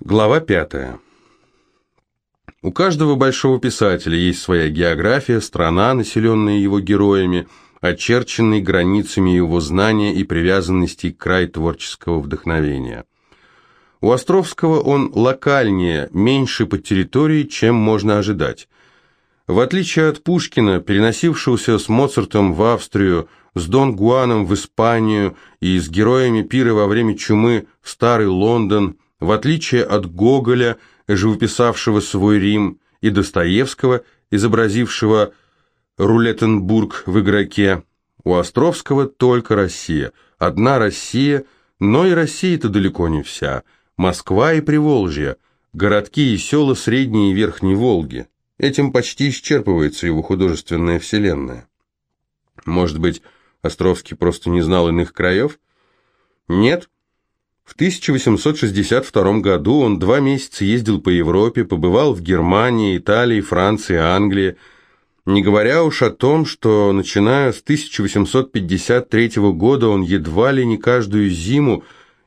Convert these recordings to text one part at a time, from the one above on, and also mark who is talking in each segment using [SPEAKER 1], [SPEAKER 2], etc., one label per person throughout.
[SPEAKER 1] Глава пятая. У каждого большого писателя есть своя география, страна, населенная его героями, очерченной границами его знания и привязанностей к край творческого вдохновения. У Островского он локальнее, меньше по территории, чем можно ожидать. В отличие от Пушкина, переносившегося с Моцартом в Австрию, с Дон Гуаном в Испанию и с героями пира во время чумы в Старый Лондон – в отличие от Гоголя, живописавшего свой Рим, и Достоевского, изобразившего Рулеттенбург в игроке, у Островского только Россия. Одна Россия, но и Россия-то далеко не вся. Москва и Приволжье, городки и села Средней и Верхней Волги. Этим почти исчерпывается его художественная вселенная. Может быть, Островский просто не знал иных краев? Нет, в 1862 году он два месяца ездил по Европе, побывал в Германии, Италии, Франции, Англии, не говоря уж о том, что начиная с 1853 года он едва ли не каждую зиму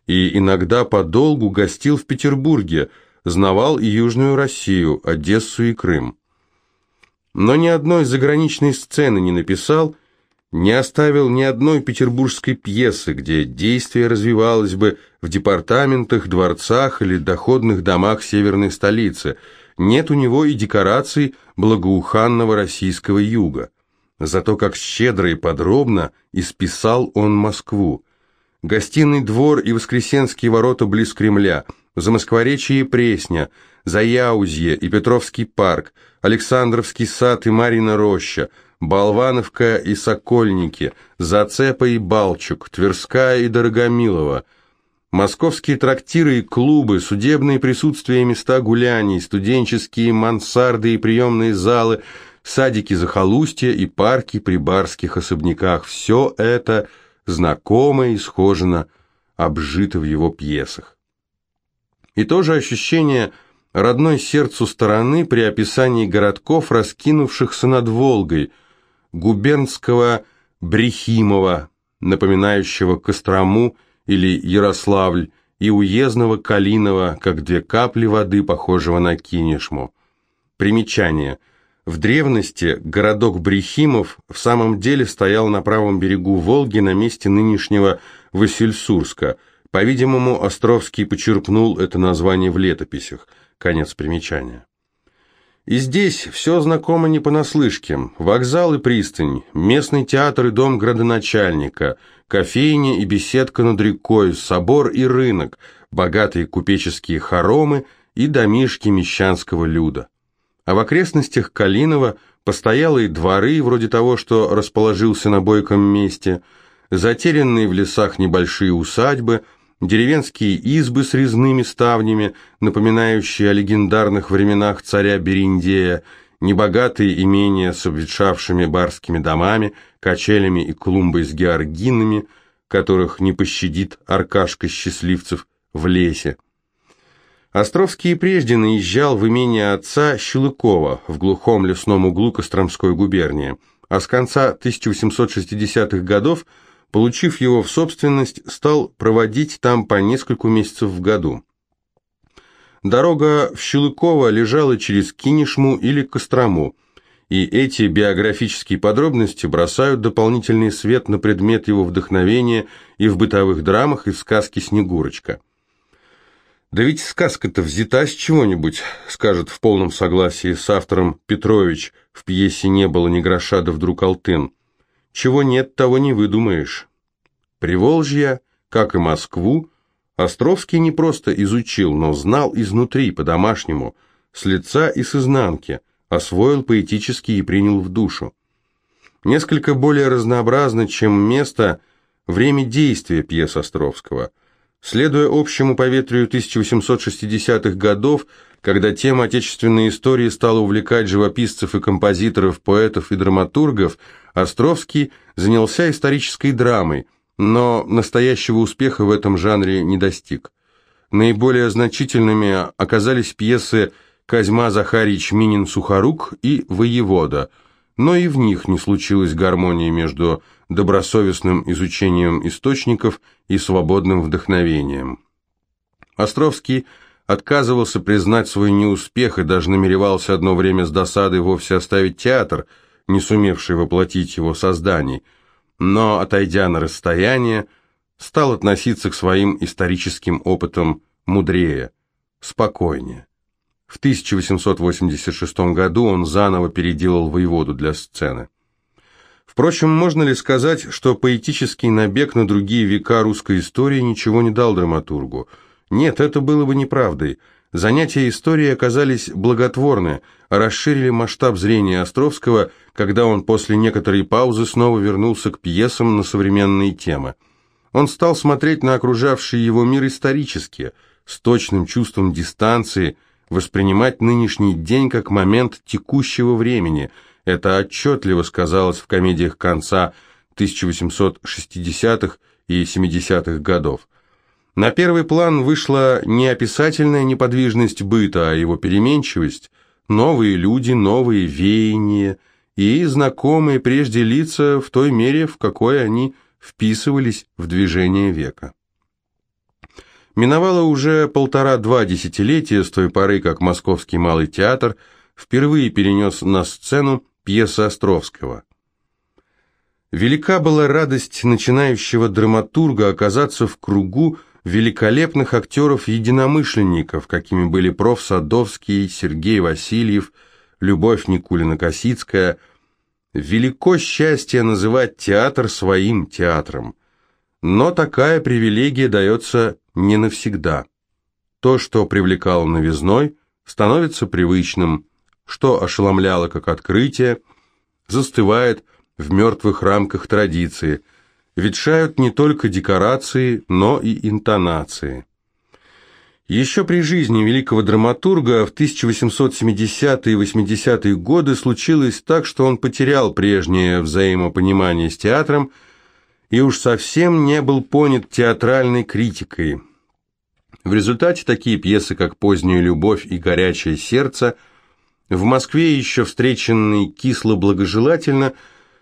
[SPEAKER 1] и иногда подолгу гостил в Петербурге, знавал и Южную Россию, Одессу и Крым. Но ни одной заграничной сцены не написал не оставил ни одной петербургской пьесы, где действие развивалось бы в департаментах, дворцах или доходных домах северной столицы. Нет у него и декораций благоуханного российского юга. Зато как щедро и подробно исписал он Москву. Гостиный двор и Воскресенские ворота близ Кремля, Замоскворечье и Пресня, Заяузье и Петровский парк, Александровский сад и Марина роща – Болвановка и Сокольники, Зацепа и Балчук, Тверская и Дорогомилова, московские трактиры и клубы, судебные присутствия и места гуляний, студенческие мансарды и приемные залы, садики захолустья и парки при барских особняках – все это знакомо и схожено, обжито в его пьесах. И то же ощущение родной сердцу стороны при описании городков, раскинувшихся над Волгой – губернского Брехимова, напоминающего Кострому или Ярославль, и уездного Калинова, как две капли воды, похожего на Кинешму. Примечание. В древности городок Брехимов в самом деле стоял на правом берегу Волги на месте нынешнего Васильсурска. По-видимому, Островский почерпнул это название в летописях. Конец примечания. И здесь все знакомо не понаслышке. Вокзал и пристань, местный театр и дом градоначальника, кофейня и беседка над рекой, собор и рынок, богатые купеческие хоромы и домишки мещанского люда. А в окрестностях Калинова постоялые дворы, вроде того, что расположился на бойком месте, затерянные в лесах небольшие усадьбы – деревенские избы с резными ставнями, напоминающие о легендарных временах царя Бериндея, небогатые имения с обветшавшими барскими домами, качелями и клумбой с георгинами, которых не пощадит Аркашка Счастливцев в лесе. Островский прежде наезжал в имение отца Щелыкова в глухом лесном углу Костромской губернии, а с конца 1860-х годов – Получив его в собственность, стал проводить там по нескольку месяцев в году. Дорога в Щелыково лежала через Кинешму или Кострому, и эти биографические подробности бросают дополнительный свет на предмет его вдохновения и в бытовых драмах, и в сказке «Снегурочка». «Да ведь сказка-то взята с чего-нибудь», скажет в полном согласии с автором Петрович в пьесе «Не было ни гроша, да вдруг Алтын». Чего нет, того не выдумаешь. Приволжье, как и Москву, Островский не просто изучил, но знал изнутри, по-домашнему, с лица и с изнанки, освоил поэтически и принял в душу. Несколько более разнообразно, чем место, время действия пьес Островского. Следуя общему поветрию 1860-х годов, когда тема отечественной истории стала увлекать живописцев и композиторов, поэтов и драматургов, Островский занялся исторической драмой, но настоящего успеха в этом жанре не достиг. Наиболее значительными оказались пьесы «Козьма Захарич Минин Сухорук» и «Воевода», но и в них не случилось гармонии между добросовестным изучением источников и свободным вдохновением. Островский отказывался признать свой неуспех и даже намеревался одно время с досадой вовсе оставить театр, не сумевший воплотить его созданий, но, отойдя на расстояние, стал относиться к своим историческим опытам мудрее, спокойнее. В 1886 году он заново переделал воеводу для сцены. Впрочем, можно ли сказать, что поэтический набег на другие века русской истории ничего не дал драматургу? Нет, это было бы неправдой. Занятия историей оказались благотворны, расширили масштаб зрения Островского, когда он после некоторой паузы снова вернулся к пьесам на современные темы. Он стал смотреть на окружавший его мир исторически, с точным чувством дистанции, воспринимать нынешний день как момент текущего времени – это отчетливо сказалось в комедиях конца 1860-х и 70-х годов. На первый план вышла не описательная неподвижность быта, а его переменчивость, новые люди, новые веяния и знакомые прежде лица в той мере, в какой они вписывались в движение века. Миновало уже полтора-два десятилетия с той поры, как Московский малый театр впервые перенес на сцену Пьеса Островского. Велика была радость начинающего драматурга оказаться в кругу великолепных актеров-единомышленников, какими были проф. Садовский, Сергей Васильев, Любовь Никулина-Косицкая. Велико счастье называть театр своим театром. Но такая привилегия дается не навсегда. То, что привлекало новизной, становится привычным – что ошеломляло как открытие, застывает в мертвых рамках традиции, ветшают не только декорации, но и интонации. Еще при жизни великого драматурга в 1870-е и 80-е годы случилось так, что он потерял прежнее взаимопонимание с театром и уж совсем не был понят театральной критикой. В результате такие пьесы, как «Поздняя любовь» и «Горячее сердце» – в Москве, еще встреченный кисло-благожелательно,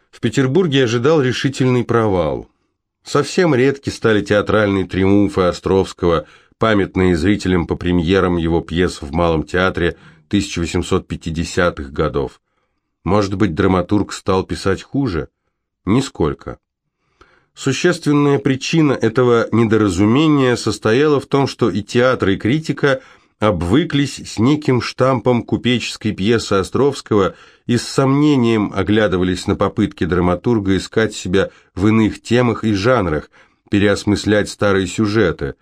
[SPEAKER 1] в Петербурге ожидал решительный провал. Совсем редки стали театральные триумфы Островского, памятные зрителям по премьерам его пьес в Малом театре 1850-х годов. Может быть, драматург стал писать хуже? Нисколько. Существенная причина этого недоразумения состояла в том, что и театр, и критика – обвыклись с неким штампом купеческой пьесы Островского и с сомнением оглядывались на попытки драматурга искать себя в иных темах и жанрах, переосмыслять старые сюжеты.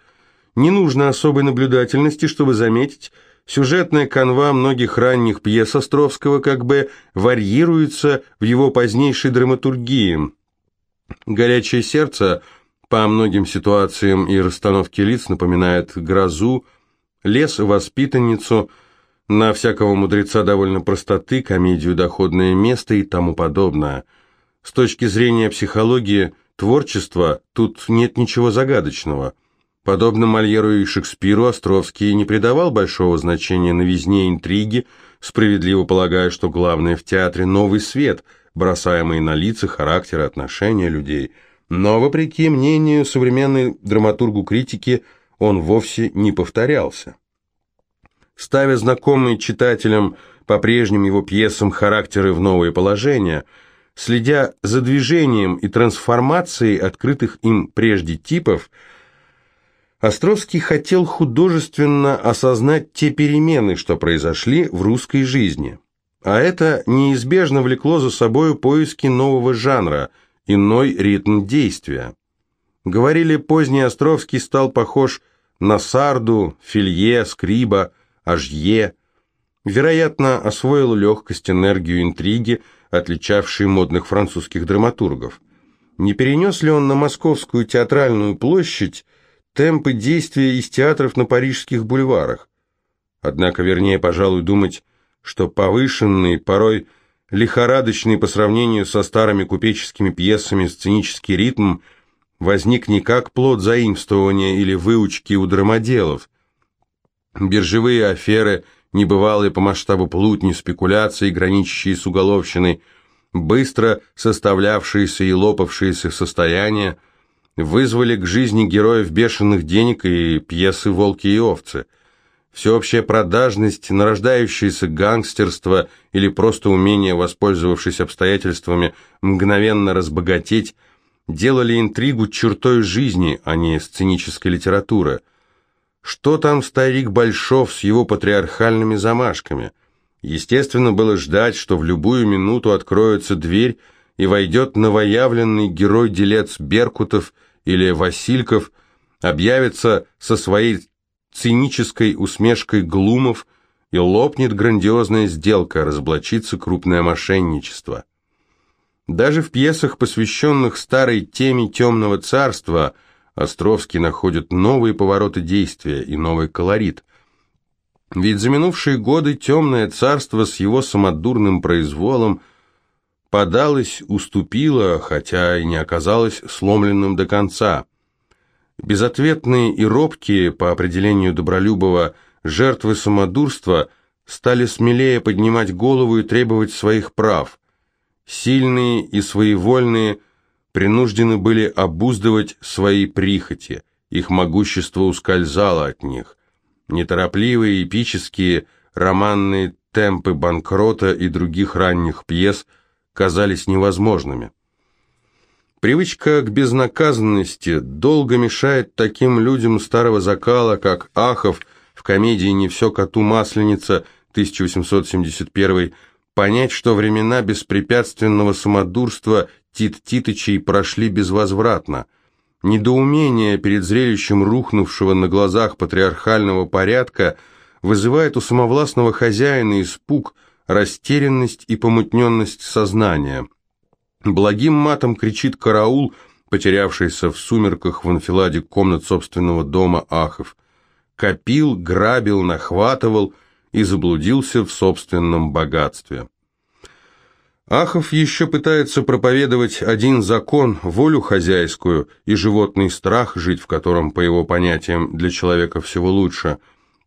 [SPEAKER 1] Не нужно особой наблюдательности, чтобы заметить, сюжетная канва многих ранних пьес Островского как бы варьируется в его позднейшей драматургии. «Горячее сердце» по многим ситуациям и расстановке лиц напоминает «Грозу», лес воспитанницу, на всякого мудреца довольно простоты, комедию «Доходное место» и тому подобное. С точки зрения психологии творчества тут нет ничего загадочного. Подобно Мольеру и Шекспиру, Островский не придавал большого значения новизне интриги, справедливо полагая, что главное в театре – новый свет, бросаемый на лица, характеры, отношения людей. Но, вопреки мнению современной драматургу критики – он вовсе не повторялся. Ставя знакомые читателям по прежним его пьесам характеры в новые положения, следя за движением и трансформацией открытых им прежде типов, Островский хотел художественно осознать те перемены, что произошли в русской жизни. А это неизбежно влекло за собой поиски нового жанра, иной ритм действия. Говорили, поздний Островский стал похож на Сарду, Филье, Скриба, Ажье. Вероятно, освоил легкость, энергию, интриги, отличавшие модных французских драматургов. Не перенес ли он на московскую театральную площадь темпы действия из театров на парижских бульварах? Однако, вернее, пожалуй, думать, что повышенный, порой лихорадочный по сравнению со старыми купеческими пьесами сценический ритм – возник не как плод заимствования или выучки у драмоделов. Биржевые аферы, небывалые по масштабу плутни, спекуляции, граничащие с уголовщиной, быстро составлявшиеся и лопавшиеся состояния, вызвали к жизни героев бешеных денег и пьесы «Волки и овцы». всеобщая продажность, нарождающееся гангстерство или просто умение, воспользовавшись обстоятельствами, мгновенно разбогатеть, делали интригу чертой жизни, а не сценической литературы. Что там старик Большов с его патриархальными замашками? Естественно, было ждать, что в любую минуту откроется дверь и войдет новоявленный герой-делец Беркутов или Васильков, объявится со своей цинической усмешкой Глумов и лопнет грандиозная сделка, разоблачится крупное мошенничество. Даже в пьесах, посвященных старой теме «Темного царства», Островский находит новые повороты действия и новый колорит. Ведь за минувшие годы «Темное царство» с его самодурным произволом подалось, уступило, хотя и не оказалось сломленным до конца. Безответные и робкие, по определению Добролюбова, жертвы самодурства стали смелее поднимать голову и требовать своих прав. Сильные и своевольные принуждены были обуздывать свои прихоти, их могущество ускользало от них. Неторопливые, эпические, романные темпы банкрота и других ранних пьес казались невозможными. Привычка к безнаказанности долго мешает таким людям старого закала, как Ахов в комедии «Не все коту масленица» 1871 понять, что времена беспрепятственного самодурства Тит Титычей прошли безвозвратно. Недоумение перед зрелищем рухнувшего на глазах патриархального порядка вызывает у самовластного хозяина испуг, растерянность и помутненность сознания – Благим матом кричит караул, потерявшийся в сумерках в анфиладе комнат собственного дома Ахов. Копил, грабил, нахватывал и заблудился в собственном богатстве. Ахов еще пытается проповедовать один закон, волю хозяйскую и животный страх, жить в котором, по его понятиям, для человека всего лучше.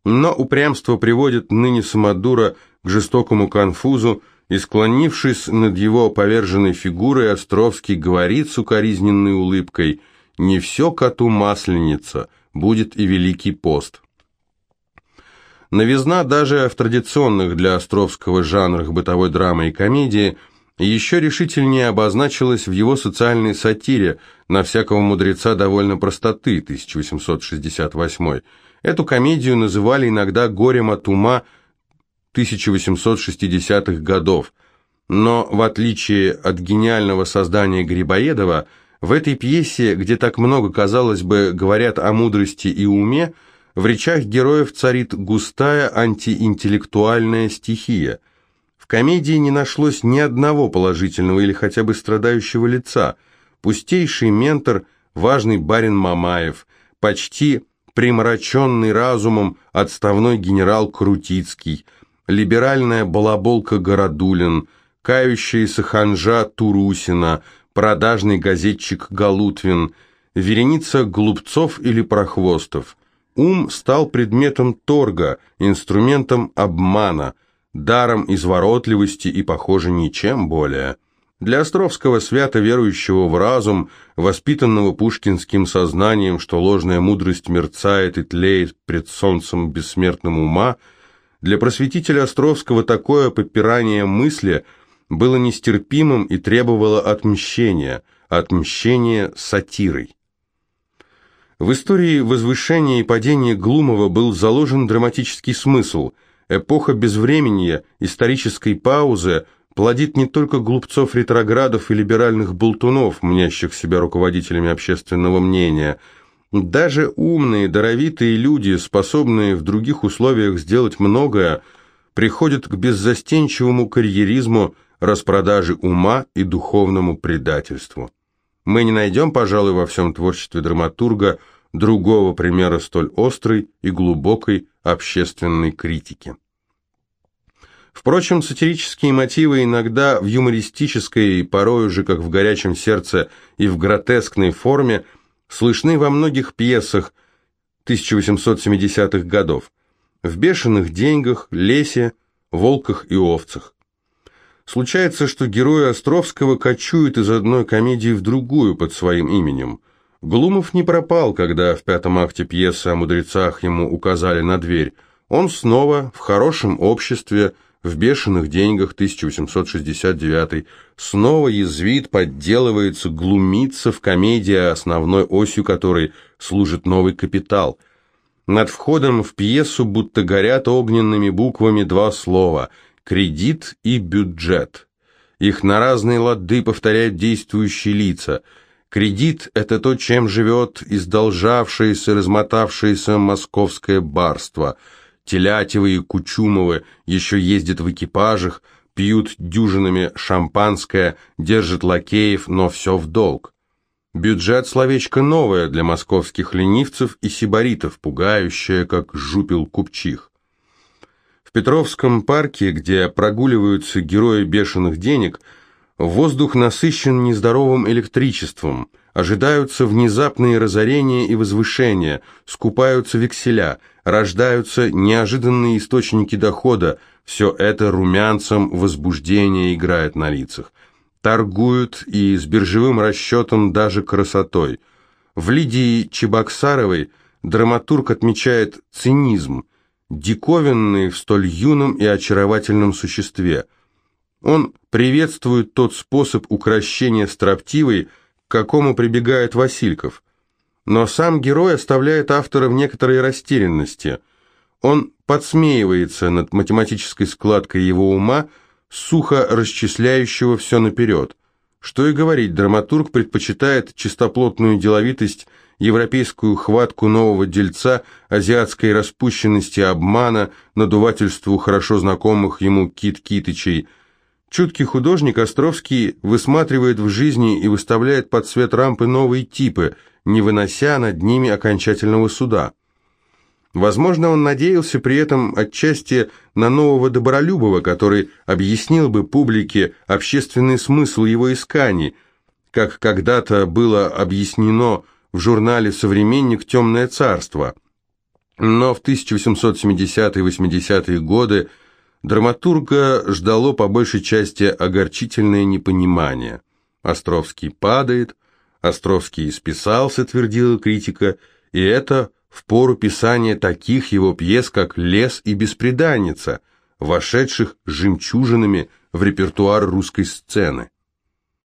[SPEAKER 1] Но упрямство приводит ныне Самодура к жестокому конфузу, и, склонившись над его поверженной фигурой, Островский говорит с укоризненной улыбкой «Не все коту масленица, будет и Великий пост». Новизна даже в традиционных для Островского жанрах бытовой драмы и комедии еще решительнее обозначилась в его социальной сатире «На всякого мудреца довольно простоты» 1868. Эту комедию называли иногда «Горем от ума» 1860-х годов, но в отличие от гениального создания Грибоедова, в этой пьесе, где так много, казалось бы, говорят о мудрости и уме, в речах героев царит густая антиинтеллектуальная стихия. В комедии не нашлось ни одного положительного или хотя бы страдающего лица. Пустейший ментор, важный барин Мамаев, почти примраченный разумом отставной генерал Крутицкий – либеральная балаболка Городулин, кающаяся ханжа Турусина, продажный газетчик Галутвин, вереница глупцов или прохвостов. Ум стал предметом торга, инструментом обмана, даром изворотливости и, похоже, ничем более. Для Островского, свято верующего в разум, воспитанного пушкинским сознанием, что ложная мудрость мерцает и тлеет пред солнцем бессмертным ума – для просветителя Островского такое попирание мысли было нестерпимым и требовало отмщения, отмщения сатирой. В истории возвышения и падения Глумова был заложен драматический смысл. Эпоха безвременья, исторической паузы плодит не только глупцов-ретроградов и либеральных болтунов, мнящих себя руководителями общественного мнения – даже умные, даровитые люди, способные в других условиях сделать многое, приходят к беззастенчивому карьеризму, распродаже ума и духовному предательству. Мы не найдем, пожалуй, во всем творчестве драматурга другого примера столь острой и глубокой общественной критики. Впрочем, сатирические мотивы иногда в юмористической, порою же, как в «Горячем сердце», и в гротескной форме – слышны во многих пьесах 1870-х годов, в «Бешеных деньгах», «Лесе», «Волках и овцах». Случается, что герои Островского кочуют из одной комедии в другую под своим именем. Глумов не пропал, когда в пятом акте пьесы о мудрецах ему указали на дверь. Он снова в хорошем обществе, в бешеных деньгах 1869, снова язвит, подделывается, глумится в комедии, основной осью которой служит новый капитал. Над входом в пьесу будто горят огненными буквами два слова «кредит» и «бюджет». Их на разные лады повторяют действующие лица. Кредит – это то, чем живет издолжавшееся, размотавшееся московское барство – Телятевы и Кучумовы еще ездят в экипажах, пьют дюжинами шампанское, держат лакеев, но все в долг. Бюджет словечко новое для московских ленивцев и сибаритов, пугающее, как жупил купчих. Петровском парке, где прогуливаются герои бешеных денег, воздух насыщен нездоровым электричеством, ожидаются внезапные разорения и возвышения, скупаются векселя – рождаются неожиданные источники дохода, все это румянцем возбуждения играет на лицах. Торгуют и с биржевым расчетом даже красотой. В Лидии Чебоксаровой драматург отмечает цинизм, диковинный в столь юном и очаровательном существе. Он приветствует тот способ укрощения строптивой, к какому прибегает Васильков – но сам герой оставляет автора в некоторой растерянности. Он подсмеивается над математической складкой его ума, сухо расчисляющего все наперед. Что и говорить, драматург предпочитает чистоплотную деловитость, европейскую хватку нового дельца, азиатской распущенности обмана, надувательству хорошо знакомых ему Кит-Китычей. Чуткий художник Островский высматривает в жизни и выставляет под свет рампы новые типы – не вынося над ними окончательного суда. Возможно, он надеялся при этом отчасти на нового Добролюбова, который объяснил бы публике общественный смысл его исканий, как когда-то было объяснено в журнале «Современник. Темное царство». Но в 1870-80-е годы драматурга ждало по большей части огорчительное непонимание. Островский падает, Островский исписался, твердила критика, и это в пору писания таких его пьес, как «Лес» и «Беспреданница», вошедших жемчужинами в репертуар русской сцены.